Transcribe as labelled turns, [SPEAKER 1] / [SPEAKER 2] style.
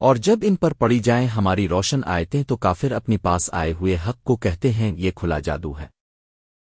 [SPEAKER 1] اور جب ان پر پڑی جائیں ہماری روشن آیتیں تو کافر اپنی پاس آئے ہوئے حق کو کہتے ہیں، یہ کھلا جادو ہے۔